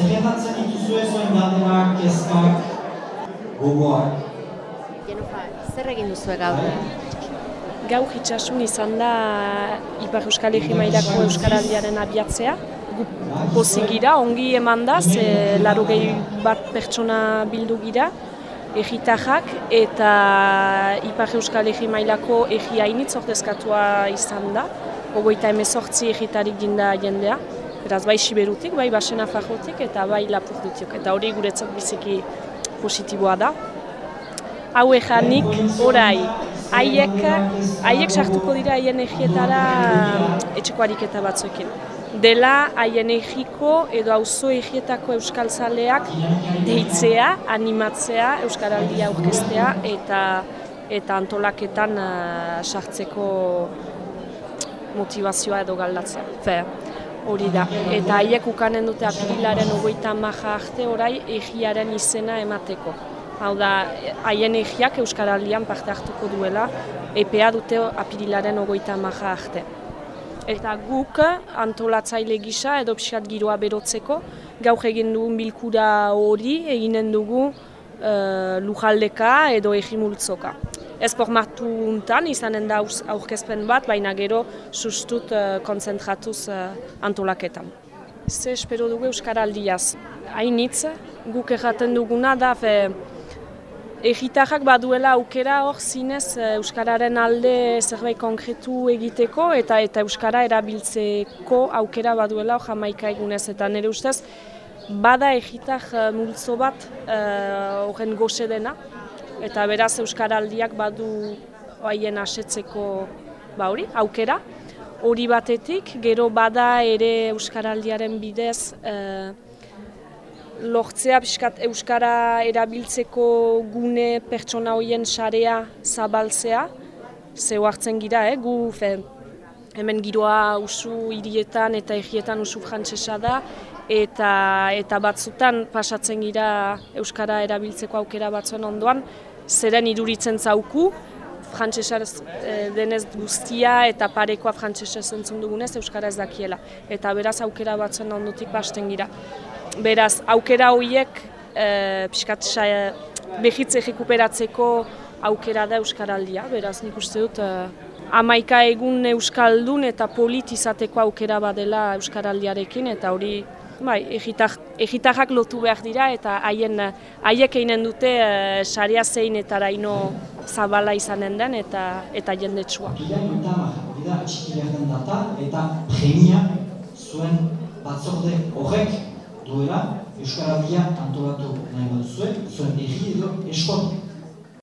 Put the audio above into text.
zerretatzen dituzue zuen galderak, kezkak, gogoak. Jenufa, zer egin duzu gaur? Gau hitxasun izan da Ipar Euskal Herri Mailako Euskaraldiaren abiatzea. Gu pozik gira, ongi eman da, ze laro gehi bat pertsona bildu gira, egitajak, eta Ipar Euskal Herri Mailako egi hainitz ordezkatua izan da. Ogoita emezortzi egitarik dinda jendea. Beraz, bai Siberutik, bai Basena Fajotik, eta bai Lapurdutik. Eta hori guretzat biziki positiboa da. Hau ejanik, orai, haiek, haiek sartuko dira haien egietara etxeko ariketa batzuekin. Dela haien egiko edo auzo egietako euskaltzaleak deitzea, animatzea, euskaraldia aurkeztea eta eta antolaketan uh, sartzeko motivazioa edo galdatzea. Fe, hori da. Eta haiek ukanen dute apirilaren ogoita maja arte orai egiaren izena emateko. Hau da, haien egiak Euskaraldian parte hartuko duela, EPA dute apirilaren ogoita maja arte. Eta guk antolatzaile gisa edo pixat giroa berotzeko, gauk egin dugun bilkura hori eginen dugu uh, lujaldeka edo egimultzoka. Ez formatu untan, izanen da aurkezpen bat, baina gero sustut uh, konzentratuz uh, antolaketan. Ze espero dugu Euskaraldiaz. Hainitz, guk erraten duguna da, fe, Egitarrak baduela aukera hor zinez Euskararen alde zerbait konkretu egiteko eta eta Euskara erabiltzeko aukera baduela hor jamaika egunez eta nire ustez bada egitar multzo bat horren uh, goze dena eta beraz Euskaraldiak badu haien asetzeko ba hori, aukera. Hori batetik, gero bada ere Euskaraldiaren bidez lortzea pixkat Euskara erabiltzeko gune pertsona hoien sarea zabaltzea, zeu hartzen gira, eh? gu fe, hemen giroa usu hirietan eta egietan usu frantsesa da, eta, eta batzutan pasatzen gira Euskara erabiltzeko aukera batzuen ondoan, zeren iduritzen zauku, frantsesez e, denez guztia eta parekoa frantsesez entzun dugunez Euskara ez dakiela. Eta beraz aukera batzuen ondotik basten gira. Beraz, aukera horiek e, pixkat behitze rekuperatzeko aukera da Euskaraldia. Beraz, nik uste dut, e, amaika egun Euskaldun eta politizateko aukera badela Euskaraldiarekin, eta hori bai, egitarrak lotu behar dira, eta haien haiek einen dute e, saria zein eta zabala izanen den, eta eta jendetsua. Eta premia zuen batzorde horrek duela Euskarabia antolatu nahi zuen, zuen egi edo eskotik.